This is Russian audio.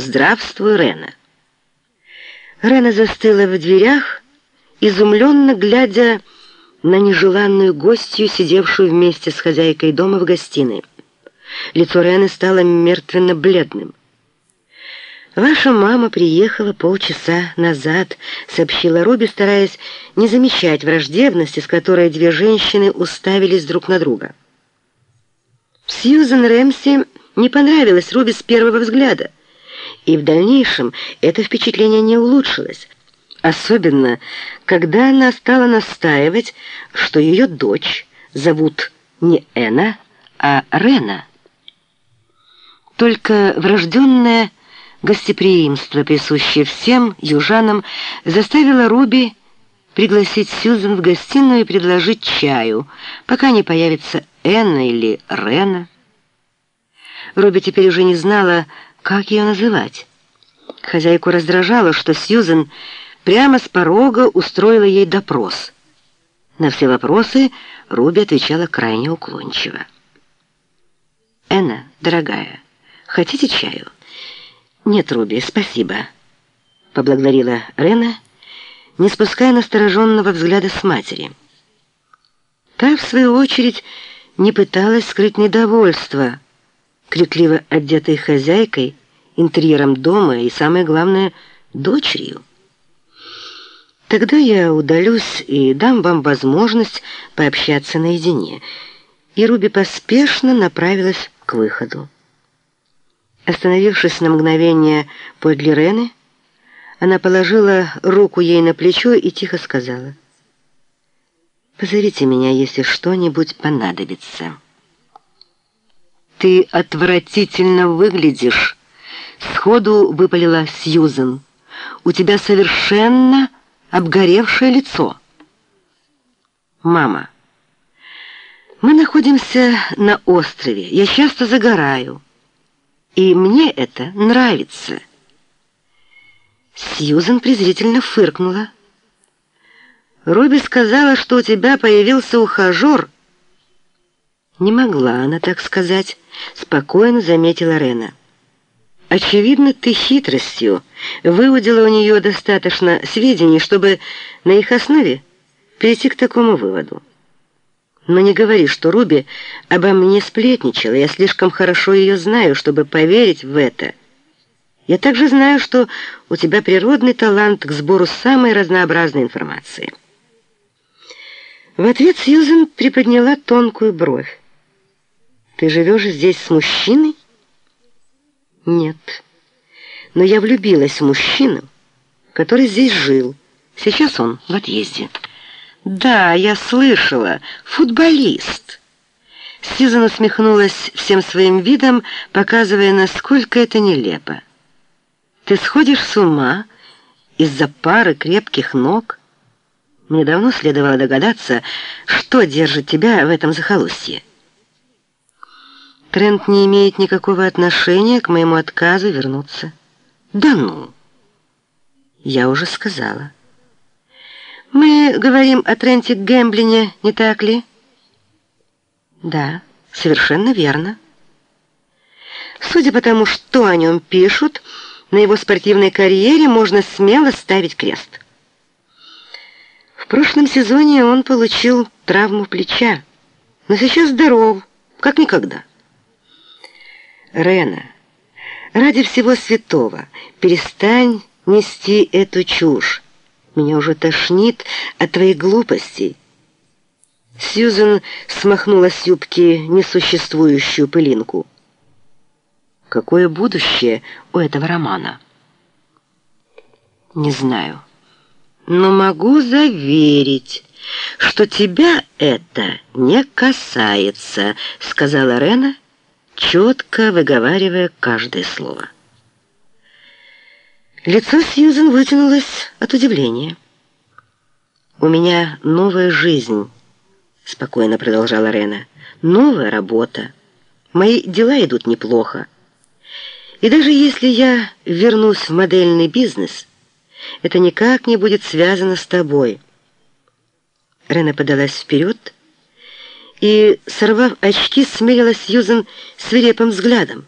«Здравствуй, Рена». Рена застыла в дверях, изумленно глядя на нежеланную гостью, сидевшую вместе с хозяйкой дома в гостиной. Лицо Рены стало мертвенно-бледным. «Ваша мама приехала полчаса назад», — сообщила Руби, стараясь не замечать враждебности, с которой две женщины уставились друг на друга. Сьюзен Рэмси не понравилась Руби с первого взгляда, и в дальнейшем это впечатление не улучшилось, особенно когда она стала настаивать, что ее дочь зовут не Эна, а Рена. Только врожденная Гостеприимство, присущее всем южанам, заставило Руби пригласить Сьюзен в гостиную и предложить чаю, пока не появится Энна или Рена. Руби теперь уже не знала, как ее называть. Хозяйку раздражало, что Сьюзен прямо с порога устроила ей допрос. На все вопросы Руби отвечала крайне уклончиво. «Энна, дорогая, хотите чаю?» «Нет, Руби, спасибо», — поблагодарила Рена, не спуская настороженного взгляда с матери. Та, в свою очередь, не пыталась скрыть недовольство, крикливо одетой хозяйкой, интерьером дома и, самое главное, дочерью. Тогда я удалюсь и дам вам возможность пообщаться наедине. И Руби поспешно направилась к выходу. Остановившись на мгновение подле Рены, она положила руку ей на плечо и тихо сказала, «Позовите меня, если что-нибудь понадобится». «Ты отвратительно выглядишь», — сходу выпалила Сьюзен. «У тебя совершенно обгоревшее лицо». «Мама, мы находимся на острове. Я часто загораю». И мне это нравится. Сьюзен презрительно фыркнула. Руби сказала, что у тебя появился ухажер. Не могла она так сказать, спокойно заметила Рена. Очевидно, ты хитростью выудила у нее достаточно сведений, чтобы на их основе прийти к такому выводу. Но не говори, что Руби обо мне сплетничала. Я слишком хорошо ее знаю, чтобы поверить в это. Я также знаю, что у тебя природный талант к сбору самой разнообразной информации. В ответ Сьюзен приподняла тонкую бровь. «Ты живешь здесь с мужчиной?» «Нет. Но я влюбилась в мужчину, который здесь жил. Сейчас он в отъезде». «Да, я слышала. Футболист». Сьюзан усмехнулась всем своим видом, показывая, насколько это нелепо. «Ты сходишь с ума из-за пары крепких ног?» Мне давно следовало догадаться, что держит тебя в этом захолустье. Трент не имеет никакого отношения к моему отказу вернуться. Да ну! Я уже сказала. Мы говорим о Тренте Гэмблине, не так ли? Да, совершенно верно. Судя по тому, что о нем пишут, на его спортивной карьере можно смело ставить крест. В прошлом сезоне он получил травму плеча, но сейчас здоров, как никогда. Рена, ради всего святого, перестань нести эту чушь. Меня уже тошнит от твоей глупостей. Сьюзен смахнула с юбки несуществующую пылинку. Какое будущее у этого романа? Не знаю. Но могу заверить, что тебя это не касается, сказала Рена, четко выговаривая каждое слово. Лицо Сьюзен вытянулось от удивления. «У меня новая жизнь», — спокойно продолжала Рена. «Новая работа. Мои дела идут неплохо. И даже если я вернусь в модельный бизнес, это никак не будет связано с тобой». Рена подалась вперед и, сорвав очки, смерила Сьюзен свирепым взглядом.